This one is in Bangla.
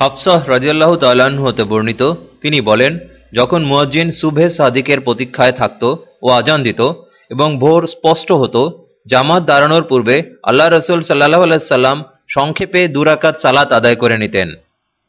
হাফসাহ রাজিয়াল্লাহ তাল্লাহ্ন হতে বর্ণিত, তিনি বলেন, যখন মুয়াজ্জিন সুভে সাদিকের প্রতীক্ষায় থাকত ও আজান দিত এবং ভোর স্পষ্ট হতো, জামাত দাঁড়ানোর পূর্বে আল্লাহ রসুল সাল্লাহ আলাইসাল্লাম সংক্ষেপে দুরাকাত সালাত আদায় করে নিতেন।